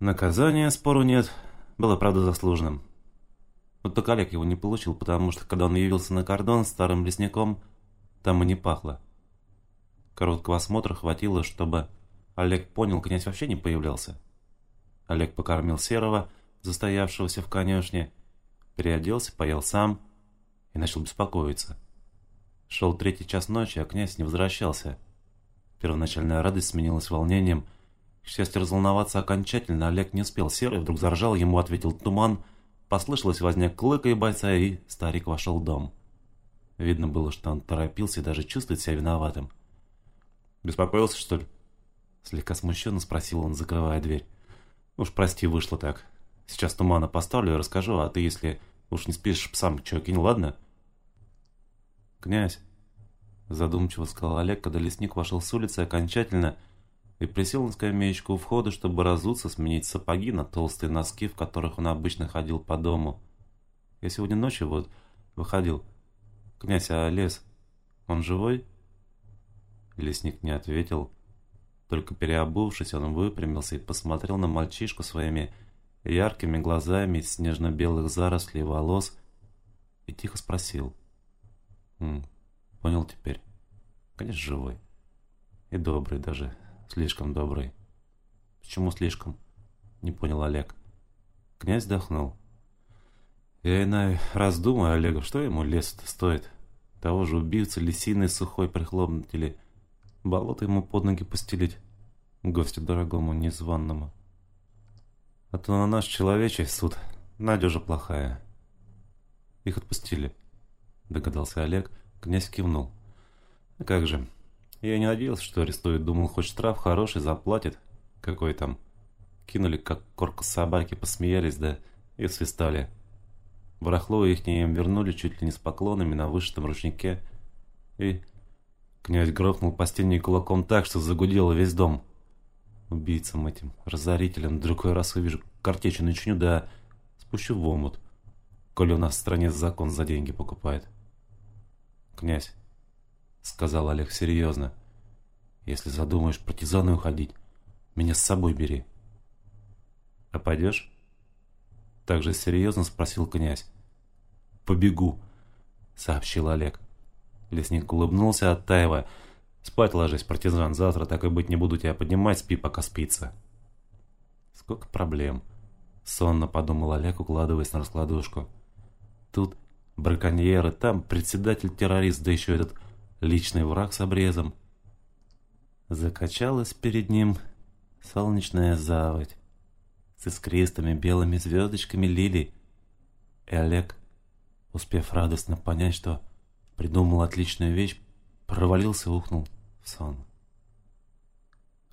Наказания, спору нет, было, правда, заслуженным. Вот только Олег его не получил, потому что, когда он явился на кордон старым лесником, там и не пахло. Короткого осмотра хватило, чтобы Олег понял, князь вообще не появлялся. Олег покормил Серого, застоявшегося в конюшне, переоделся, поел сам и начал беспокоиться. Шел третий час ночи, а князь не возвращался. Первоначальная радость сменилась волнением. К счастью, разволноваться окончательно Олег не успел. Серый вдруг заржал, ему ответил туман. Послышалась возня клыка и бойца, и старик вошел в дом. Видно было, что он торопился и даже чувствует себя виноватым. «Беспокоился, что ли?» Слегка смущенно спросил он, закрывая дверь. «Уж прости, вышло так. Сейчас тумана поставлю и расскажу, а ты, если уж не спишь, сам чё кинь, ладно?» «Князь», задумчиво сказал Олег, когда лесник вошел с улицы окончательно и присел на скамеечку у входа, чтобы разуться, сменить сапоги на толстые носки, в которых он обычно ходил по дому. «Я сегодня ночью вот выходил. Князь, а лес, он живой?» Лесник не ответил. Только переобувшись, он выпрямился и посмотрел на мальчишку своими яркими глазами из снежно-белых зарослей волос и тихо спросил. Понял теперь? Конечно, живой. И добрый даже. Слишком добрый. Почему слишком? Не понял Олег. Князь вздохнул. Я иной раз думаю, Олега, что ему лес стоит? Того же убийцы лисиной сухой прихлопнуть или болото ему под ноги постелить? Гостю дорогому, незваному. А то на наш человечий суд надежа плохая. Их отпустили, догадался Олег, — Князь кивнул. «А как же? Я не надеялся, что арестуют. Думал, хоть штраф хороший заплатит. Какой там? Кинули, как корку собаки, посмеялись, да и свистали. Барахло их не им вернули чуть ли не с поклонами на вышитом ручнике. И князь грохнул по стене кулаком так, что загудел весь дом. Убийцам этим, разорителям, другой раз увижу, картечь начню, да спущу в омут, коли у нас в стране закон за деньги покупает. «Князь», — сказал Олег серьезно, — «если задумаешь партизаны уходить, меня с собой бери». «А пойдешь?» Также серьезно спросил князь. «Побегу», — сообщил Олег. Лесник улыбнулся, оттаивая. «Спать ложись, партизан, завтра так и быть не буду тебя поднимать, спи, пока спится». «Сколько проблем», — сонно подумал Олег, укладываясь на раскладушку. «Тут браконьеры, там председатель-террорист, да еще этот личный враг с обрезом. Закачалась перед ним солнечная заводь с искристыми белыми звездочками лилий, и Олег, успев радостно понять, что придумал отличную вещь, провалился и ухнул в сон.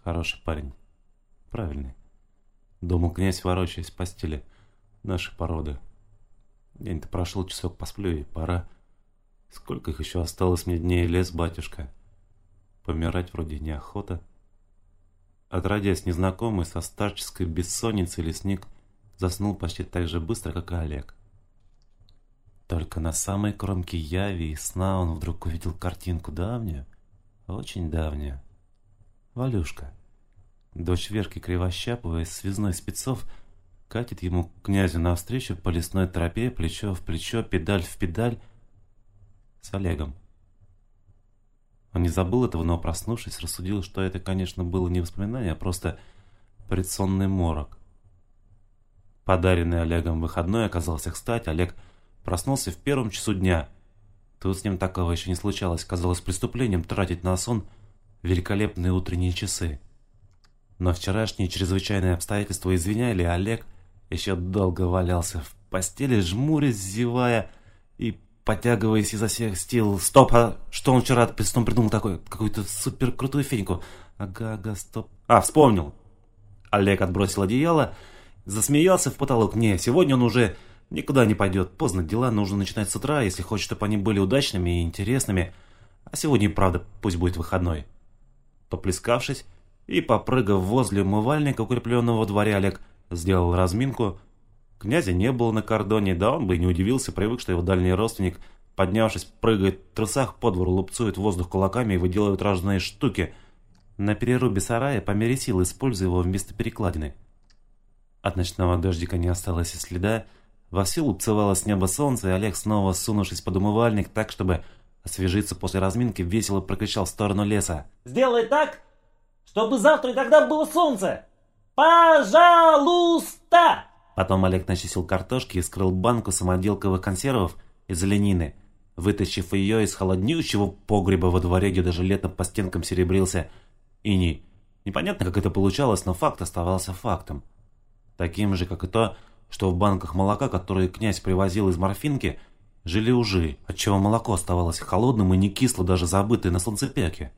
Хороший парень, правильный. Думал князь, ворочаясь в постели, нашей породы. День-то прошел, часок посплю, и пора. Сколько их еще осталось мне дней лес, батюшка? Помирать вроде неохота. Отродясь незнакомый со старческой бессонницей лесник заснул почти так же быстро, как и Олег. Только на самой кромке яви и сна он вдруг увидел картинку давнюю, очень давнюю. Валюшка, дочь Верки Кривощаповой, связной спецов, катит ему князю навстречу по лесной тропе, плечо в плечо, педаль в педаль с Олегом. Он не забыл этого, но, проснувшись, рассудил, что это, конечно, было не воспоминание, а просто предсонный морок. Подаренный Олегом выходной оказался кстати. Олег проснулся в первом часу дня. Тут с ним такого еще не случалось. Казалось преступлением тратить на сон великолепные утренние часы. Но вчерашние чрезвычайные обстоятельства извиняли, Олег еще долго валялся в постели, жмурясь, зевая и подтягиваясь изо всех сил. Стоп, а что он вчера притом придумал такой? Какую-то супер крутую феньку. Ага, ага, стоп. А, вспомнил. Олег отбросил одеяло, засмеялся в потолок. Не, сегодня он уже никуда не пойдет. Поздно, дела нужно начинать с утра, если хочет, чтобы они были удачными и интересными. А сегодня и правда пусть будет выходной. Поплескавшись и попрыгав возле умывальника, укрепленного во дворе, Олег сделал разминку. Князя не было на кордоне, да он бы и не удивился, привык, что его дальний родственник, поднявшись, прыгает в трусах по двору, лупцует воздух кулаками и выделывает разные штуки. На перерубе сарая по мере сил используя его вместо перекладины. От ночного дождика не осталось и следа. Вовсю лупцевало с неба солнце, и Олег, снова сунувшись под умывальник так, чтобы освежиться после разминки, весело прокричал в сторону леса. «Сделай так, чтобы завтра и тогда было солнце! Пожалуйста!» Потом Олег начистил картошки и скрыл банку самоделковых консервов из оленины, вытащив ее из холоднющего погреба во дворе, где даже летом по стенкам серебрился иней. Непонятно, как это получалось, но факт оставался фактом. Таким же, как и то, что в банках молока, которые князь привозил из морфинки, жили ужи, отчего молоко оставалось холодным и не кисло, даже забытое на солнцепеке.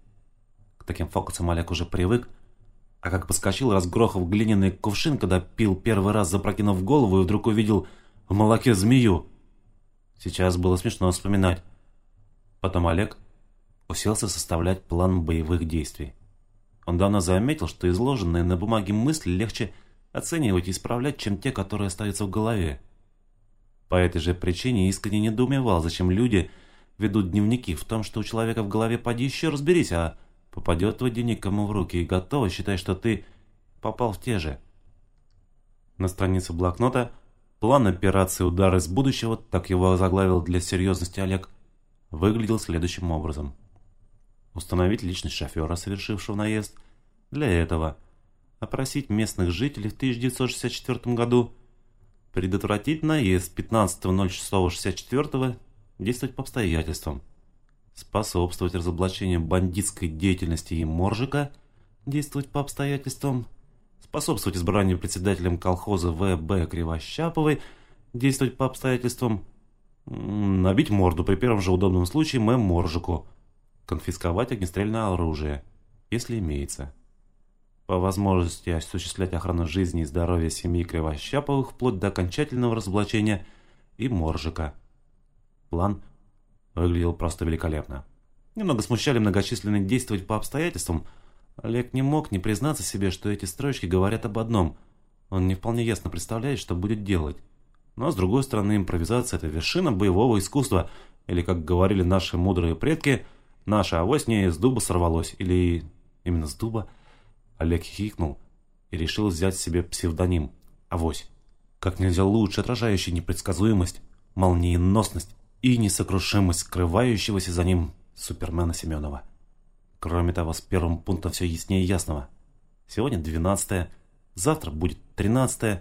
К таким фокусам Олег уже привык, а как поскочил, разгрохав глиняный кувшин, когда пил первый раз, запрокинув голову, и вдруг увидел в молоке змею. Сейчас было смешно вспоминать. Потом Олег уселся составлять план боевых действий. Он давно заметил, что изложенные на бумаге мысли легче оценивать и исправлять, чем те, которые остаются в голове. По этой же причине искренне недоумевал, зачем люди ведут дневники в том, что у человека в голове поди еще разберись, а попадет твой дневник кому в руки и готово считай, что ты попал в те же. На странице блокнота план операции «Удар из будущего», так его заглавил для серьезности Олег, выглядел следующим образом. Установить личность шофера, совершившего наезд. Для этого опросить местных жителей в 1964 году, предотвратить наезд 15.06.64, действовать по обстоятельствам – способствовать разоблачению бандитской деятельности и Моржика, действовать по обстоятельствам, способствовать избранию председателем колхоза В.Б. Кривощаповой, действовать по обстоятельствам, набить морду при первом же удобном случае М. Моржику, конфисковать огнестрельное оружие, если имеется. По возможности осуществлять охрану жизни и здоровья семьи Кривощаповых вплоть до окончательного разоблачения и Моржика. План – выглядел просто великолепно. Немного смущали многочисленные действовать по обстоятельствам. Олег не мог не признаться себе, что эти строчки говорят об одном. Он не вполне ясно представляет, что будет делать. Но, с другой стороны, импровизация – это вершина боевого искусства. Или, как говорили наши мудрые предки, наша авось не с дуба сорвалось. Или именно с дуба. Олег хихикнул и решил взять себе псевдоним – авось. Как нельзя лучше отражающий непредсказуемость, молниеносность и несокрушимость скрывающегося за ним Супермена Семенова. Кроме того, с первым пунктом все яснее ясного. Сегодня 12 завтра будет 13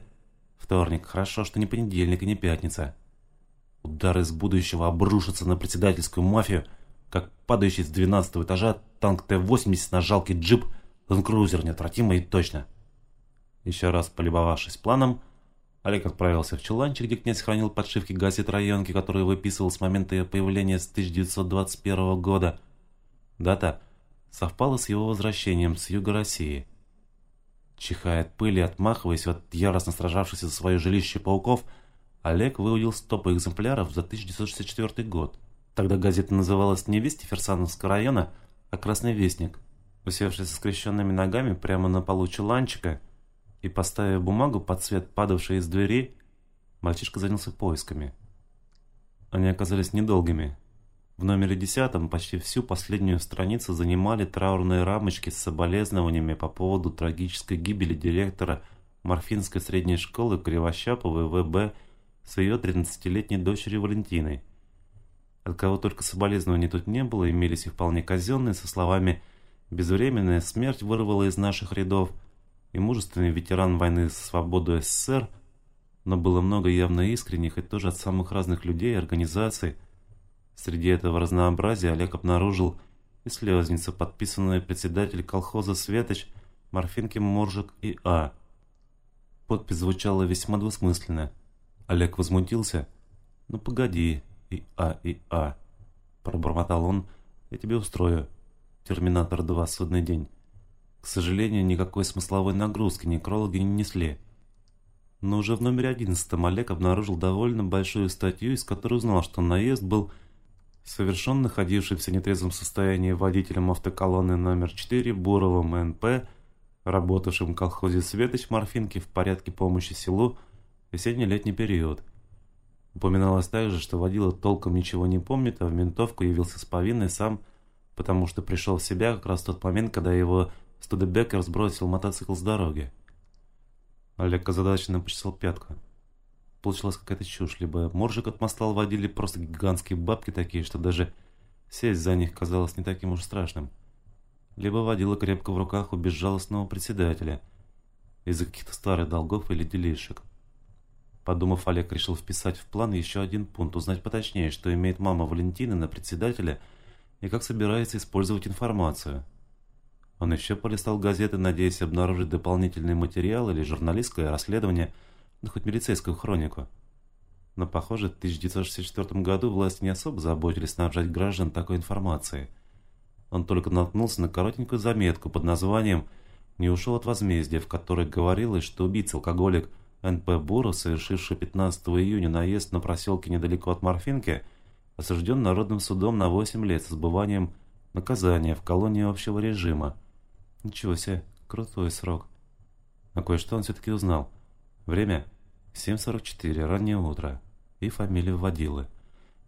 вторник. Хорошо, что не понедельник и не пятница. Удар из будущего обрушится на председательскую мафию, как падающий с 12 этажа танк Т-80 на жалкий джип Ланкрузер неотвратимо и точно. Еще раз полюбовавшись планом, Олег отправился в чуланчик, где князь хранил подшивки газет районки, которые выписывал с момента ее появления с 1921 года. Дата совпала с его возвращением с юга России. Чихая от пыли, отмахиваясь от яростно сражавшихся за свое жилище пауков, Олег выудил стопы экземпляров за 1964 год. Тогда газета называлась не «Вести Ферсановского района», а «Красный вестник». Усевшись со скрещенными ногами прямо на полу чуланчика – и, поставив бумагу под цвет падавшей из двери, мальчишка занялся поисками. Они оказались недолгими. В номере десятом почти всю последнюю страницу занимали траурные рамочки с соболезнованиями по поводу трагической гибели директора Морфинской средней школы Кривощаповой ВБ с ее 13-летней дочерью Валентиной. От кого только соболезнований тут не было, имелись и вполне казенные, со словами «Безвременная смерть вырвала из наших рядов», и мужественный ветеран войны за свободу СССР, но было много явно искренних и тоже от самых разных людей и организаций. Среди этого разнообразия Олег обнаружил и слезницу, подписанную председатель колхоза «Светоч» Марфинки Моржик и А. Подпись звучала весьма двусмысленно. Олег возмутился. «Ну погоди, и А, и А», – пробормотал он, – «я тебе устрою. Терминатор 2, судный день». К сожалению, никакой смысловой нагрузки некрологи не несли. Но уже в номере 11 Олег обнаружил довольно большую статью, из которой узнал, что наезд был совершен находившимся в нетрезвом состоянии водителем автоколонны номер 4 Буровым НП, работавшим в колхозе «Светоч» Морфинки в порядке помощи селу весенне-летний период. Упоминалось также, что водила толком ничего не помнит, а в ментовку явился с повинной сам, потому что пришел в себя как раз в тот момент, когда его Студебекер сбросил мотоцикл с дороги. Олег озадаченно почесал пятку. Получилась какая-то чушь. Либо моржик от моста водили просто гигантские бабки такие, что даже сесть за них казалось не таким уж страшным. Либо водила крепко в руках у безжалостного председателя из-за каких-то старых долгов или делишек. Подумав, Олег решил вписать в план еще один пункт, узнать поточнее, что имеет мама Валентины на председателя и как собирается использовать информацию. Он еще полистал газеты, надеясь обнаружить дополнительный материал или журналистское расследование, да хоть милицейскую хронику. Но, похоже, в 1964 году власти не особо заботились снабжать граждан такой информацией. Он только наткнулся на коротенькую заметку под названием «Не ушел от возмездия», в которой говорилось, что убийца-алкоголик – Н.П. Буров, совершивший 15 июня наезд на проселке недалеко от Морфинки, осужден Народным судом на 8 лет с отбыванием наказания в колонии общего режима. Ничего себе, крутой срок. Но кое-что он все-таки узнал. Время 7.44, раннее утро. И фамилию водилы.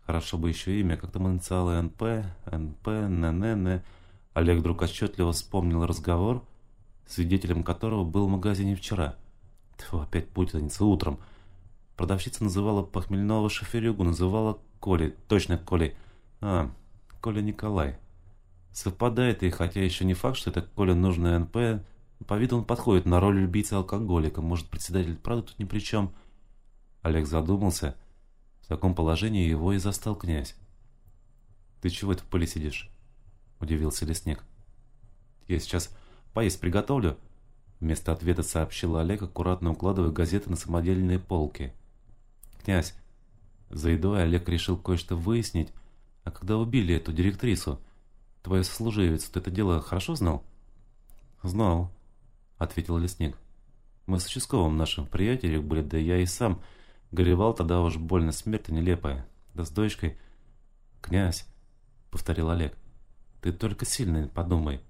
Хорошо бы еще имя, как там инициалы НП, НП, ННН. Олег вдруг отчетливо вспомнил разговор, свидетелем которого был в магазине вчера – Тьфу, опять путаница утром. Продавщица называла похмельного шоферюгу, называла Колей. Точно Колей. А, Коля Николай. Совпадает и, хотя еще не факт, что это Коля нужный НП, по виду он подходит на роль убийцы-алкоголика. Может, председатель правда тут ни при чем? Олег задумался. В таком положении его и застал князь. «Ты чего это в поле сидишь?» – удивился лесник. «Я сейчас поесть приготовлю, Вместо ответа сообщил Олег, аккуратно укладывая газеты на самодельные полки. «Князь, за едой Олег решил кое-что выяснить. А когда убили эту директрису, твою сослуживицу, ты это дело хорошо знал?» «Знал», — ответил лесник. «Мы с участковым нашим приятелем были, да я и сам горевал тогда уж больно смерть нелепая. Да с дочкой...» «Князь», — повторил Олег, — «ты только сильно подумай.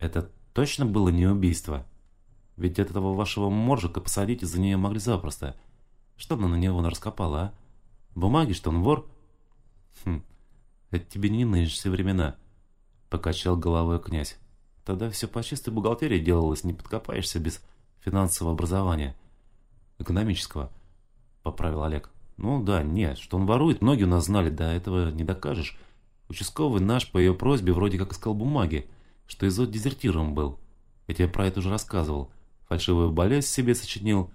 Это точно было не убийство?» Ведь этого вашего моржика посадить из-за нее могли запросто. Что она на него раскопала, а? Бумаги, что он вор? Хм, это тебе не нынешние времена. Покачал головой князь. Тогда все по чистой бухгалтерии делалось, не подкопаешься без финансового образования. Экономического, поправил Олег. Ну да, нет, что он ворует, многие у нас знали, да этого не докажешь. Участковый наш по ее просьбе вроде как искал бумаги, что Изот дезертиром был. Я тебе про это уже рассказывал фальшивую болезнь себе сочинил.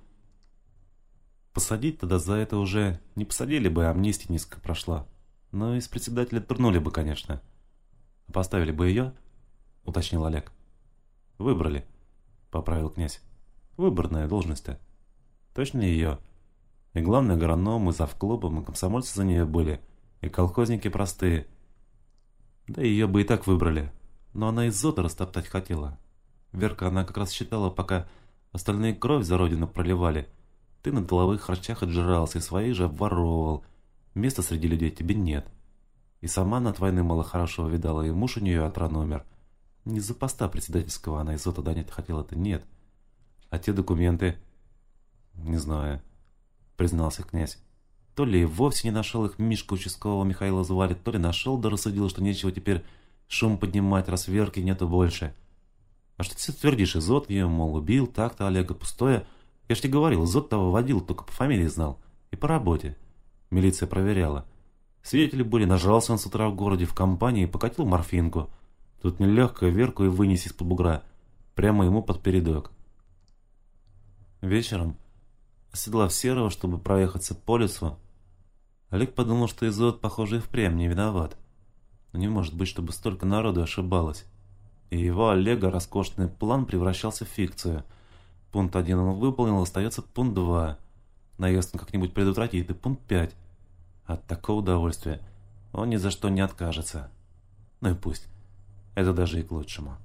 Посадить тогда за это уже не посадили бы, амнистия низко прошла. Но из председателя турнули бы, конечно. Поставили бы ее, уточнил Олег. Выбрали, поправил князь. Выборная должность-то. Точно ее. И главное, агроном, и завклубом, и комсомольцы за нее были, и колхозники простые. Да ее бы и так выбрали. Но она из зота растоптать хотела. Верка она как раз считала, пока Остальные кровь за родину проливали. Ты на деловых харчах отжирался и свои же обворовывал. Места среди людей тебе нет. И сама она от войны мало хорошего видала, и муж у нее от ран умер. Не за поста председательского она из тогда нет хотела-то, нет. А те документы... Не знаю, признался князь. То ли вовсе не нашел их Мишка участкового Михаила звали, то ли нашел, да рассудил, что нечего теперь шум поднимать, раз верки нету больше. — а что ты твердишь, Изот ее, мол, убил, так-то Олега пустое. Я ж тебе говорил, Изот того водил, только по фамилии знал. И по работе. Милиция проверяла. Свидетели были, нажрался он с утра в городе в компании и покатил морфинку. Тут нелегкая Верку и вынеси из-под бугра. Прямо ему под передок. Вечером, оседлав Серого, чтобы проехаться по лесу, Олег подумал, что Изот, похоже, и впрямь не виноват. Но не может быть, чтобы столько народу ошибалось и его Олега роскошный план превращался в фикцию. Пункт 1 он выполнил, остается пункт 2. Наезд он как-нибудь предотвратит, и пункт 5. От такого удовольствия он ни за что не откажется. Ну и пусть. Это даже и к лучшему.